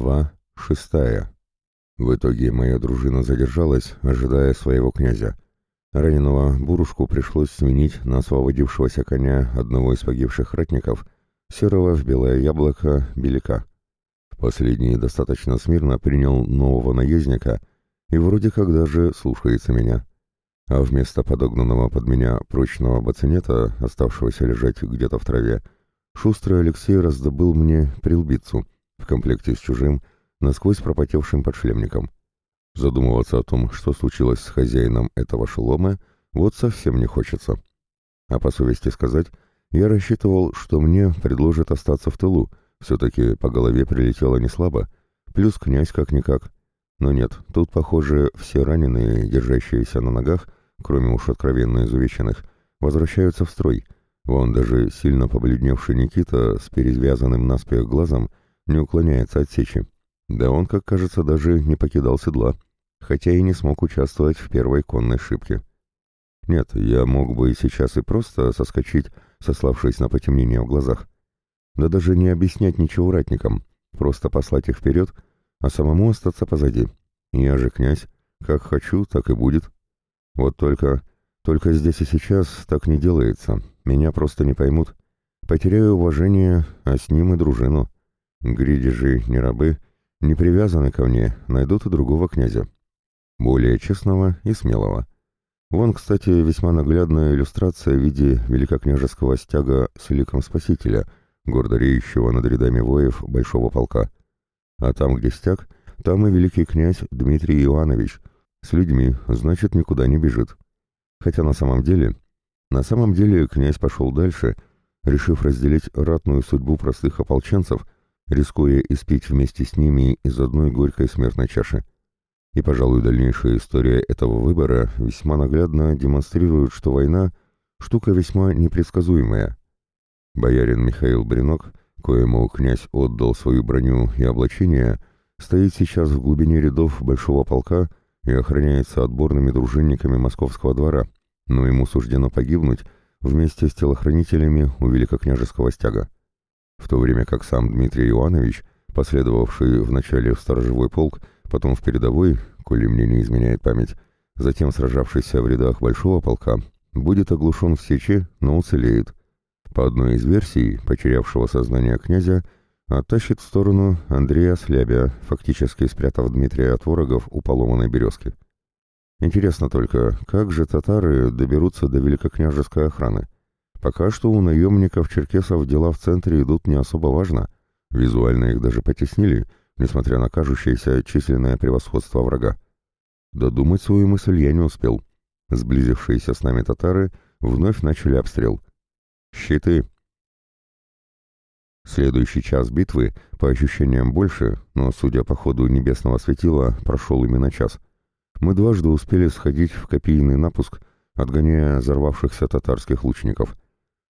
Глава шестая. В итоге моя дружина задержалась, ожидая своего князя. Раненого Бурушку пришлось сменить на освободившегося коня одного из погибших ратников, серого в белое яблоко Белика. Последний достаточно смирно принял нового наездника и вроде как даже слушается меня. А вместо подогнанного под меня прочного бацинета, оставшегося лежать где-то в траве, шустрый Алексей раздобыл мне прилбицу — в комплекте с чужим, насквозь пропотевшим подшлемником. Задумываться о том, что случилось с хозяином этого шелома, вот совсем не хочется. А по совести сказать, я рассчитывал, что мне предложат остаться в тылу, все-таки по голове прилетело не слабо, плюс князь как-никак. Но нет, тут, похоже, все раненые, держащиеся на ногах, кроме уж откровенно изувеченных, возвращаются в строй. Вон даже сильно побледневший Никита с перезвязанным наспех глазом не уклоняется от сечи. Да он, как кажется, даже не покидал седла, хотя и не смог участвовать в первой конной шибке. Нет, я мог бы сейчас и просто соскочить, сославшись на потемнение в глазах. Да даже не объяснять ничего ратникам, просто послать их вперед, а самому остаться позади. Я же князь, как хочу, так и будет. Вот только, только здесь и сейчас так не делается, меня просто не поймут. Потеряю уважение, а с ним и дружину. Гриди же не рабы, не привязаны ко мне, найдут и другого князя. Более честного и смелого. Вон, кстати, весьма наглядная иллюстрация в виде великокняжеского стяга с ликом Спасителя, гордо реющего над рядами воев большого полка. А там, где стяг, там и великий князь Дмитрий Иванович. С людьми, значит, никуда не бежит. Хотя на самом деле... На самом деле князь пошел дальше, решив разделить ратную судьбу простых ополченцев — рискуя испить вместе с ними из одной горькой смертной чаши. И, пожалуй, дальнейшая история этого выбора весьма наглядно демонстрирует, что война — штука весьма непредсказуемая. Боярин Михаил Бринок, коему князь отдал свою броню и облачение, стоит сейчас в глубине рядов большого полка и охраняется отборными дружинниками московского двора, но ему суждено погибнуть вместе с телохранителями у великокняжеского стяга в то время как сам Дмитрий Иванович, последовавший вначале в сторожевой полк, потом в передовой, коли мне не изменяет память, затем сражавшийся в рядах большого полка, будет оглушен в сече, но уцелеет. По одной из версий, потерявшего сознание князя, оттащит в сторону Андрея Слябя, фактически спрятав Дмитрия от ворогов у поломанной березки. Интересно только, как же татары доберутся до великокняжеской охраны? Пока что у наемников-черкесов дела в центре идут не особо важно. Визуально их даже потеснили, несмотря на кажущееся численное превосходство врага. Додумать свою мысль я не успел. Сблизившиеся с нами татары вновь начали обстрел. «Щиты!» Следующий час битвы, по ощущениям больше, но, судя по ходу небесного светила, прошел именно час. Мы дважды успели сходить в копийный напуск, отгоняя взорвавшихся татарских лучников —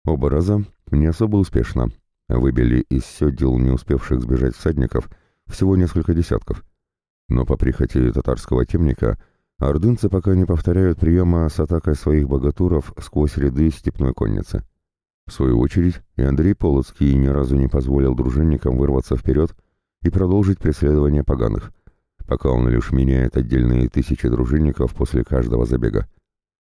Оба раза не особо успешно. Выбили из седел не успевших сбежать всадников всего несколько десятков. Но по прихоти татарского темника ордынцы пока не повторяют приема с атакой своих богатуров сквозь ряды степной конницы. В свою очередь, и Андрей Полоцкий ни разу не позволил дружинникам вырваться вперед и продолжить преследование поганых, пока он лишь меняет отдельные тысячи дружинников после каждого забега.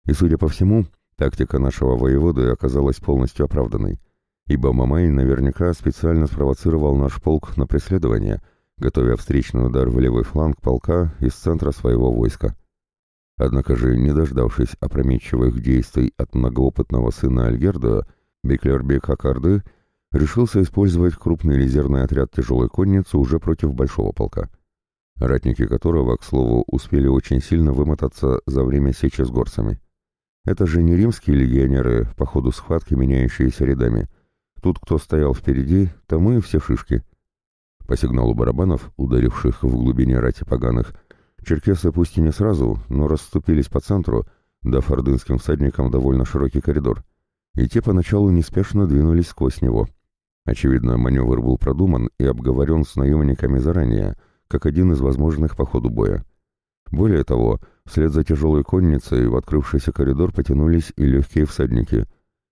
И, судя по всему, Тактика нашего воеводы оказалась полностью оправданной, ибо Мамай наверняка специально спровоцировал наш полк на преследование, готовя встречный удар в левый фланг полка из центра своего войска. Однако же, не дождавшись опрометчивых действий от многоопытного сына Альгерда, Беклербек Акарды решился использовать крупный резервный отряд тяжелой конницы уже против большого полка, ратники которого, к слову, успели очень сильно вымотаться за время сечи с горцами. Это же не римские легионеры, по ходу схватки меняющиеся рядами. Тут кто стоял впереди, тому и все шишки. По сигналу барабанов, ударивших в глубине рати поганых, черкесы пусть и не сразу, но расступились по центру, дав ордынским всадникам довольно широкий коридор. И те поначалу неспешно двинулись сквозь него. Очевидно, маневр был продуман и обговорен с наемниками заранее, как один из возможных по ходу боя. Более того, вслед за тяжелой конницей в открывшийся коридор потянулись и легкие всадники,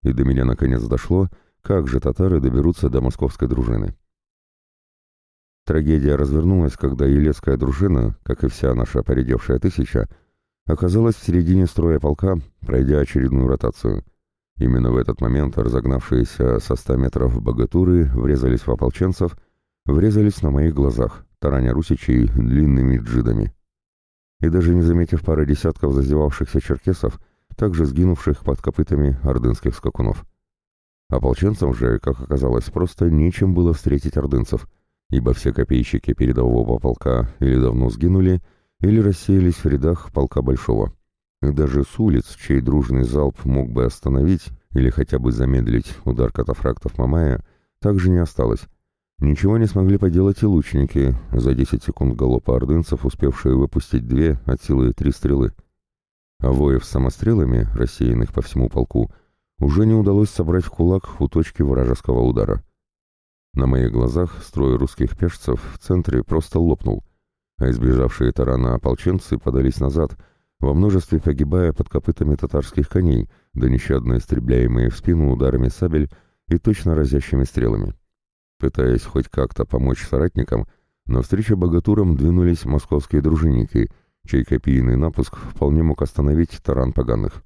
и до меня наконец дошло, как же татары доберутся до московской дружины. Трагедия развернулась, когда Елецкая дружина, как и вся наша поредевшая тысяча, оказалась в середине строя полка, пройдя очередную ротацию. Именно в этот момент разогнавшиеся со ста метров богатуры врезались в ополченцев, врезались на моих глазах, тараня русичей длинными джидами. И даже не заметив пары десятков зазевавшихся черкесов, также сгинувших под копытами ордынских скакунов. Ополченцам же, как оказалось, просто нечем было встретить ордынцев, ибо все копейщики передового полка или давно сгинули, или рассеялись в рядах полка Большого. И даже с улиц, чей дружный залп мог бы остановить или хотя бы замедлить удар катафрактов Мамая, также не осталось. Ничего не смогли поделать и лучники, за 10 секунд галопа ордынцев, успевшие выпустить две от силы три стрелы. А воев с самострелами, рассеянных по всему полку, уже не удалось собрать кулак у точки вражеского удара. На моих глазах строй русских пешцев в центре просто лопнул, а избежавшие тарана ополченцы подались назад, во множестве погибая под копытами татарских коней, да нещадно истребляемые в спину ударами сабель и точно разящими стрелами. Пытаясь хоть как-то помочь соратникам, навстречу богатурам двинулись московские дружинники, чей копийный напуск вполне мог остановить таран поганых.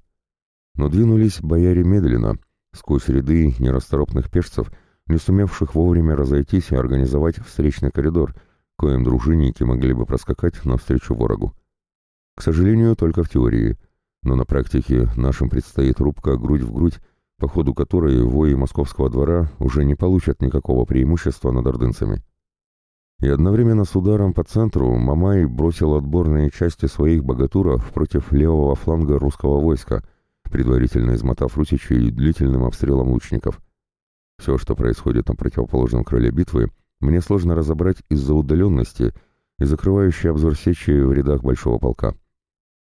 Но двинулись бояре медленно, сквозь ряды нерасторопных пешцев, не сумевших вовремя разойтись и организовать встречный коридор, коим дружинники могли бы проскакать навстречу ворогу. К сожалению, только в теории, но на практике нашим предстоит рубка грудь в грудь, по ходу которой вои московского двора уже не получат никакого преимущества над ордынцами. И одновременно с ударом по центру Мамай бросил отборные части своих богатуров против левого фланга русского войска, предварительно измотав русичей длительным обстрелом лучников. Все, что происходит на противоположном крыле битвы, мне сложно разобрать из-за удаленности и закрывающей обзор сечи в рядах большого полка.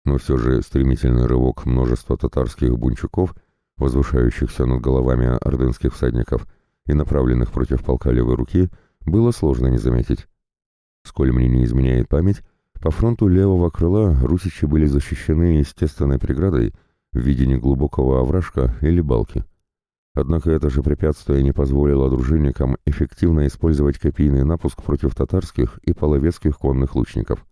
Но все же стремительный рывок множества татарских бунчуков, возвышающихся над головами ордынских всадников и направленных против полка левой руки, было сложно не заметить. Сколь мне не изменяет память, по фронту левого крыла русичи были защищены естественной преградой в виде неглубокого овражка или балки. Однако это же препятствие не позволило дружинникам эффективно использовать копийный напуск против татарских и половецких конных лучников.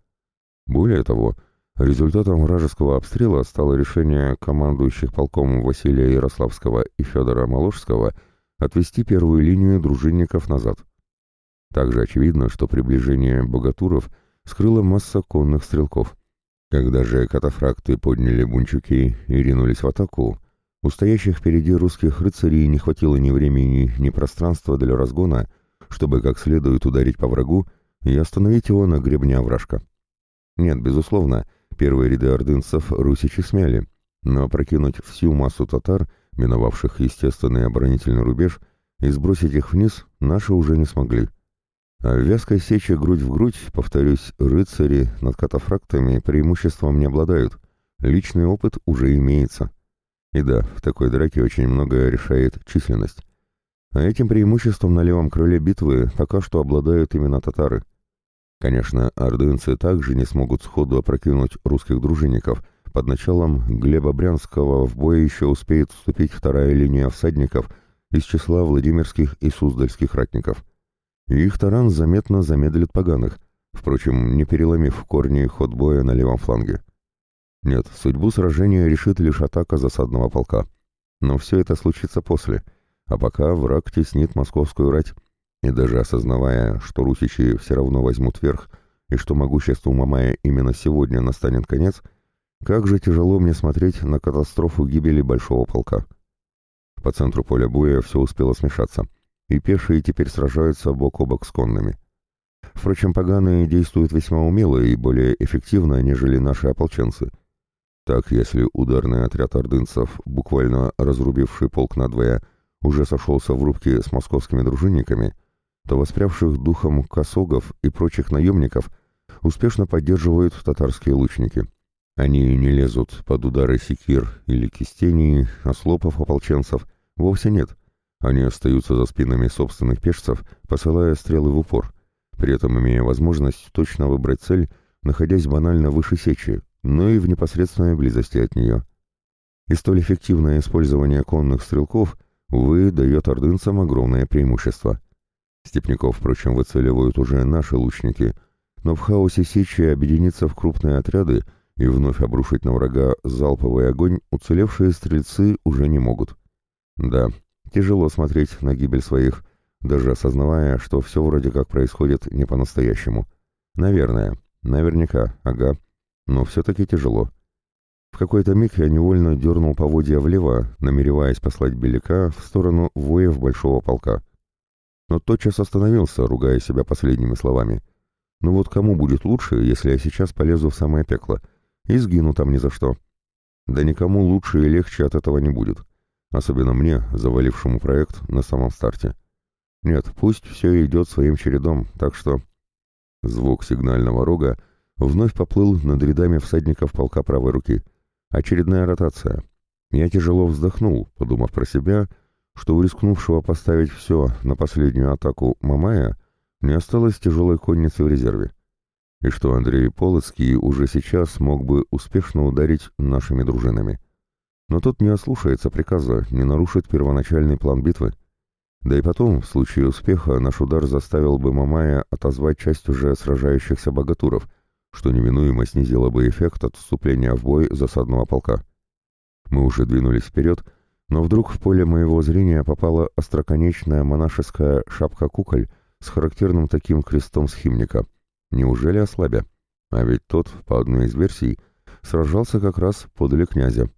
Более того, результатом вражеского обстрела стало решение командующих полком Василия Ярославского и Федора Моложского отвести первую линию дружинников назад. Также очевидно, что приближение богатуров скрыла масса конных стрелков. Когда же катафракты подняли бунчуки и ринулись в атаку, у стоящих впереди русских рыцарей не хватило ни времени, ни пространства для разгона, чтобы как следует ударить по врагу и остановить его на гребне овражка. Нет, безусловно, первые ряды ордынцев русичи смяли, но прокинуть всю массу татар, миновавших естественный оборонительный рубеж, и сбросить их вниз наши уже не смогли. А в вязкой сече грудь в грудь, повторюсь, рыцари над катафрактами преимуществом не обладают. Личный опыт уже имеется. И да, в такой драке очень многое решает численность. А этим преимуществом на левом крыле битвы пока что обладают именно татары. Конечно, ордынцы также не смогут сходу опрокинуть русских дружинников. Под началом Глеба Брянского в бой еще успеет вступить вторая линия всадников из числа Владимирских и Суздальских ратников. Их таран заметно замедлит поганых, впрочем, не переломив в корне ход боя на левом фланге. Нет, судьбу сражения решит лишь атака засадного полка. Но все это случится после, а пока враг теснит московскую рать. И даже осознавая, что русичи все равно возьмут верх, и что могуществу Мамая именно сегодня настанет конец, как же тяжело мне смотреть на катастрофу гибели большого полка. По центру поля боя все успело смешаться, и пешие теперь сражаются бок о бок с конными. Впрочем, поганые действуют весьма умело и более эффективно, нежели наши ополченцы — так, если ударный отряд ордынцев, буквально разрубивший полк надвое, уже сошелся в рубке с московскими дружинниками, то воспрявших духом косогов и прочих наемников успешно поддерживают татарские лучники. Они не лезут под удары секир или кистеней, ослопов ополченцев, вовсе нет. Они остаются за спинами собственных пешцев, посылая стрелы в упор, при этом имея возможность точно выбрать цель, находясь банально выше сечи, но и в непосредственной близости от нее. И столь эффективное использование конных стрелков, увы, дает ордынцам огромное преимущество. Степняков, впрочем, выцеливают уже наши лучники, но в хаосе сечи объединиться в крупные отряды и вновь обрушить на врага залповый огонь уцелевшие стрельцы уже не могут. Да, тяжело смотреть на гибель своих, даже осознавая, что все вроде как происходит не по-настоящему. Наверное, наверняка, ага, но все-таки тяжело. В какой-то миг я невольно дернул поводья влево, намереваясь послать Беляка в сторону воев большого полка. Но тотчас остановился, ругая себя последними словами. Ну вот кому будет лучше, если я сейчас полезу в самое пекло и сгину там ни за что? Да никому лучше и легче от этого не будет. Особенно мне, завалившему проект на самом старте. Нет, пусть все идет своим чередом, так что... Звук сигнального рога вновь поплыл над рядами всадников полка правой руки — Очередная ротация. Я тяжело вздохнул, подумав про себя, что у рискнувшего поставить все на последнюю атаку Мамая не осталось тяжелой конницы в резерве, и что Андрей Полоцкий уже сейчас мог бы успешно ударить нашими дружинами. Но тот не ослушается приказа не нарушить первоначальный план битвы. Да и потом, в случае успеха, наш удар заставил бы Мамая отозвать часть уже сражающихся богатуров — что неминуемо снизило бы эффект от вступления в бой засадного полка. Мы уже двинулись вперед, но вдруг в поле моего зрения попала остроконечная монашеская шапка-куколь с характерным таким крестом схимника. Неужели ослабя? А ведь тот, по одной из версий, сражался как раз подле князя.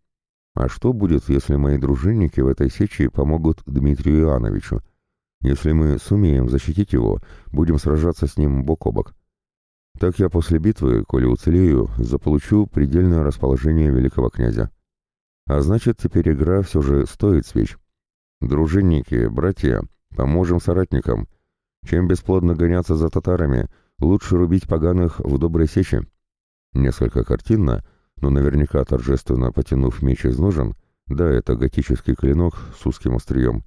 А что будет, если мои дружинники в этой сечи помогут Дмитрию Иоанновичу? Если мы сумеем защитить его, будем сражаться с ним бок о бок. Так я после битвы, коли уцелею, заполучу предельное расположение великого князя. А значит, теперь игра все же стоит свеч. Дружинники, братья, поможем соратникам. Чем бесплодно гоняться за татарами, лучше рубить поганых в доброй сече. Несколько картинно, но наверняка торжественно потянув меч из ножен, да, это готический клинок с узким острием,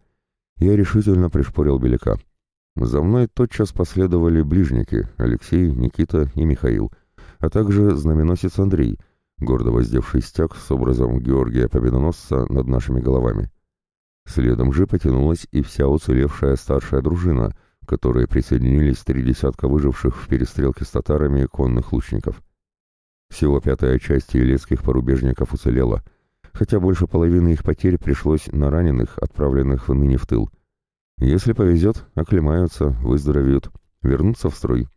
я решительно пришпорил беляка. За мной тотчас последовали ближники Алексей, Никита и Михаил, а также знаменосец Андрей, гордо воздевший стяг с образом Георгия Победоносца над нашими головами. Следом же потянулась и вся уцелевшая старшая дружина, которой присоединились три десятка выживших в перестрелке с татарами конных лучников. Всего пятая часть елецких порубежников уцелела, хотя больше половины их потерь пришлось на раненых, отправленных ныне в тыл – если повезет, оклемаются, выздоровеют, вернутся в строй.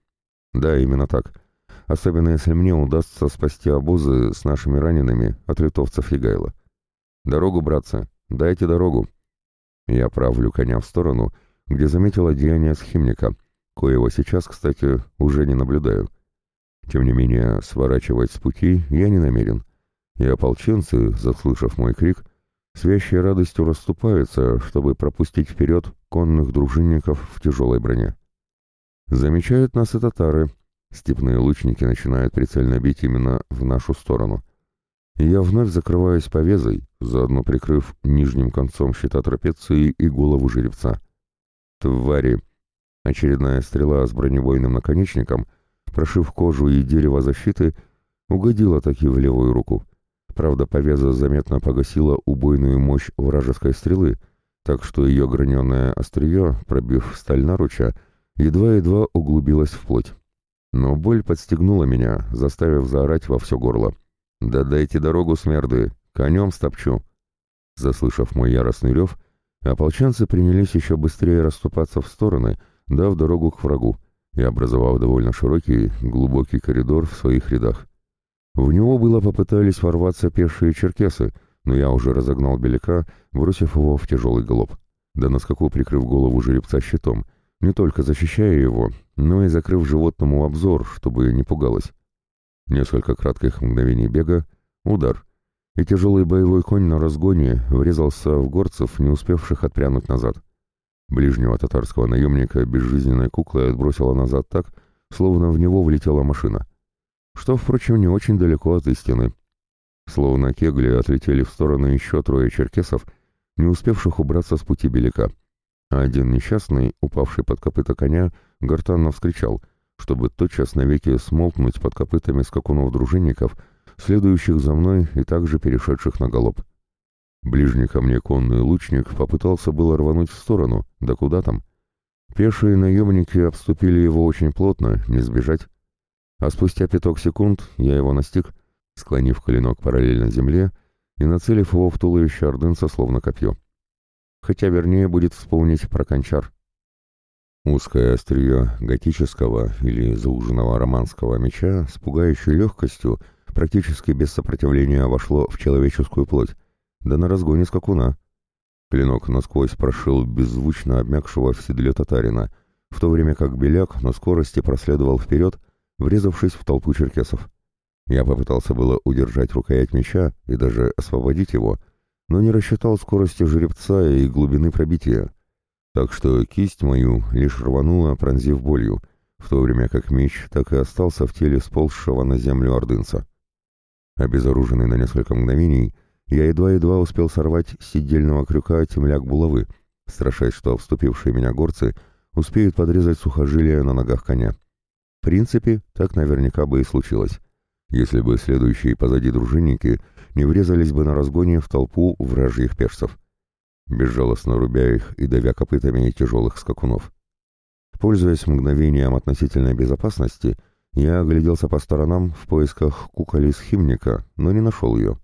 Да, именно так. Особенно если мне удастся спасти обозы с нашими ранеными от литовцев Егайла. Дорогу, братцы, дайте дорогу. Я правлю коня в сторону, где заметил одеяние схимника, коего сейчас, кстати, уже не наблюдаю. Тем не менее, сворачивать с пути я не намерен. И ополченцы, заслышав мой крик, с вящей радостью расступаются, чтобы пропустить вперед конных дружинников в тяжелой броне. Замечают нас и татары. Степные лучники начинают прицельно бить именно в нашу сторону. я вновь закрываюсь повезой, заодно прикрыв нижним концом щита трапеции и голову жеребца. Твари! Очередная стрела с бронебойным наконечником, прошив кожу и дерево защиты, угодила таки в левую руку. Правда, повеза заметно погасила убойную мощь вражеской стрелы — так что ее граненое острие, пробив сталь наруча, едва-едва углубилась в плоть. Но боль подстегнула меня, заставив заорать во все горло. «Да дайте дорогу, смерды! Конем стопчу!» Заслышав мой яростный рев, ополченцы принялись еще быстрее расступаться в стороны, дав дорогу к врагу и образовав довольно широкий, глубокий коридор в своих рядах. В него было попытались ворваться пешие черкесы, но я уже разогнал беляка, бросив его в тяжелый голоб. Да на скаку прикрыв голову жеребца щитом, не только защищая его, но и закрыв животному обзор, чтобы не пугалось. Несколько кратких мгновений бега, удар, и тяжелый боевой конь на разгоне врезался в горцев, не успевших отпрянуть назад. Ближнего татарского наемника безжизненной куклой отбросило назад так, словно в него влетела машина. Что, впрочем, не очень далеко от истины. Словно кегли отлетели в сторону еще трое черкесов, не успевших убраться с пути беляка. А один несчастный, упавший под копыта коня, гортанно вскричал, чтобы тотчас навеки смолкнуть под копытами скакунов-дружинников, следующих за мной и также перешедших на галоп. Ближний ко мне конный лучник попытался было рвануть в сторону, да куда там. Пешие наемники обступили его очень плотно, не сбежать. А спустя пяток секунд я его настиг, склонив клинок параллельно земле и нацелив его в туловище ордынца словно копье. Хотя вернее будет вспомнить про кончар. Узкое острие готического или зауженного романского меча с пугающей легкостью практически без сопротивления вошло в человеческую плоть, да на разгоне скакуна. Клинок насквозь прошил беззвучно обмякшего в седле татарина, в то время как беляк на скорости проследовал вперед, врезавшись в толпу черкесов. Я попытался было удержать рукоять меча и даже освободить его, но не рассчитал скорости жеребца и глубины пробития, так что кисть мою лишь рванула, пронзив болью, в то время как меч так и остался в теле сползшего на землю ордынца. Обезоруженный на несколько мгновений, я едва-едва успел сорвать с сидельного крюка темляк булавы, страшась, что вступившие меня горцы успеют подрезать сухожилия на ногах коня. В принципе, так наверняка бы и случилось, если бы следующие позади дружинники не врезались бы на разгоне в толпу вражьих персов, безжалостно рубя их и давя копытами тяжелых скакунов. Пользуясь мгновением относительной безопасности, я огляделся по сторонам в поисках куколи-схимника, но не нашел ее.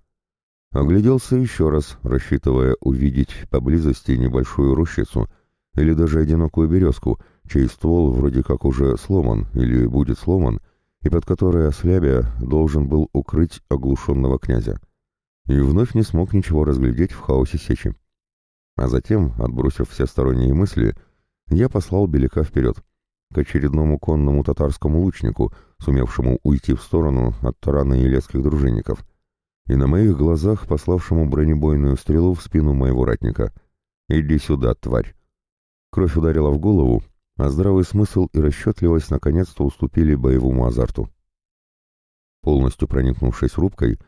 Огляделся еще раз, рассчитывая увидеть поблизости небольшую рощицу или даже одинокую березку, чей ствол вроде как уже сломан или будет сломан, и под которой ослябя должен был укрыть оглушенного князя. И вновь не смог ничего разглядеть в хаосе сечи. А затем, отбросив все сторонние мысли, я послал Беляка вперед к очередному конному татарскому лучнику, сумевшему уйти в сторону от тарана елецких дружинников, и на моих глазах пославшему бронебойную стрелу в спину моего ратника. «Иди сюда, тварь!» Кровь ударила в голову, а здравый смысл и расчетливость наконец-то уступили боевому азарту. Полностью проникнувшись рубкой,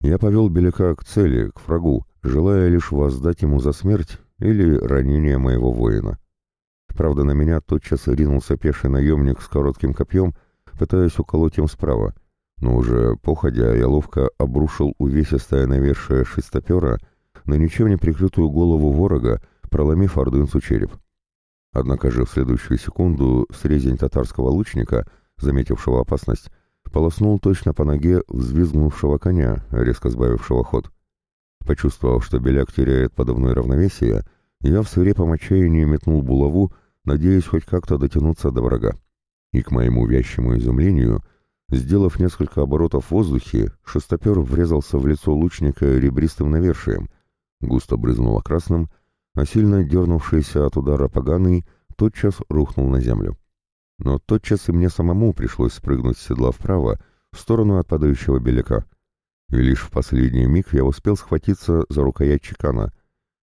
я повел Беляка к цели, к врагу, желая лишь воздать ему за смерть или ранение моего воина. Правда, на меня тотчас ринулся пеший наемник с коротким копьем, пытаясь уколоть им справа, но уже походя я ловко обрушил увесистое навершие шестопера на ничем не прикрытую голову ворога, проломив ордынцу череп. Однако же в следующую секунду срезень татарского лучника, заметившего опасность, полоснул точно по ноге взвизгнувшего коня, резко сбавившего ход. Почувствовав, что беляк теряет подобное равновесие, я в свирепом отчаянии метнул булаву, надеясь хоть как-то дотянуться до врага. И к моему вящему изумлению, сделав несколько оборотов в воздухе, шестопер врезался в лицо лучника ребристым навершием, густо брызнуло красным, а сильно дернувшийся от удара поганый тотчас рухнул на землю. Но тотчас и мне самому пришлось спрыгнуть с седла вправо, в сторону от падающего беляка. И лишь в последний миг я успел схватиться за рукоять чекана,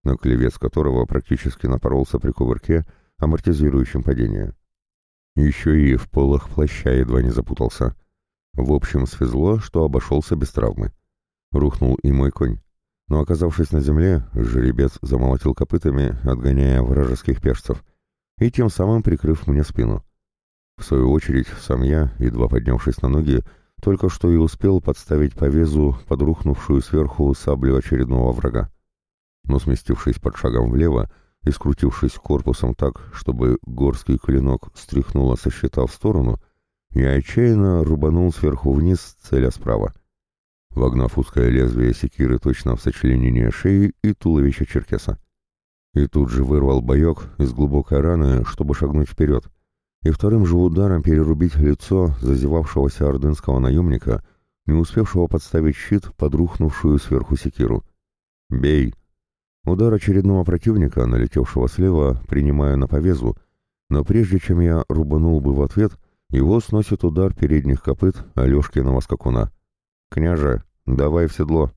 на клевец которого практически напоролся при кувырке, амортизирующим падение. Еще и в полах плаща едва не запутался. В общем, свезло, что обошелся без травмы. Рухнул и мой конь. Но, оказавшись на земле, жеребец замолотил копытами, отгоняя вражеских пешцев, и тем самым прикрыв мне спину. В свою очередь, сам я, едва поднявшись на ноги, только что и успел подставить по везу подрухнувшую сверху саблю очередного врага. Но сместившись под шагом влево, и, скрутившись корпусом так, чтобы горский клинок стряхнуло со щита в сторону, я отчаянно рубанул сверху вниз, целя справа, вогнав узкое лезвие секиры точно в сочленение шеи и туловища черкеса. И тут же вырвал боек из глубокой раны, чтобы шагнуть вперед, и вторым же ударом перерубить лицо зазевавшегося ордынского наемника, не успевшего подставить щит под рухнувшую сверху секиру. «Бей!» Удар очередного противника, налетевшего слева, принимаю на повезу, но прежде чем я рубанул бы в ответ, его сносит удар передних копыт Алешкиного скакуна. «Княже, давай в седло!»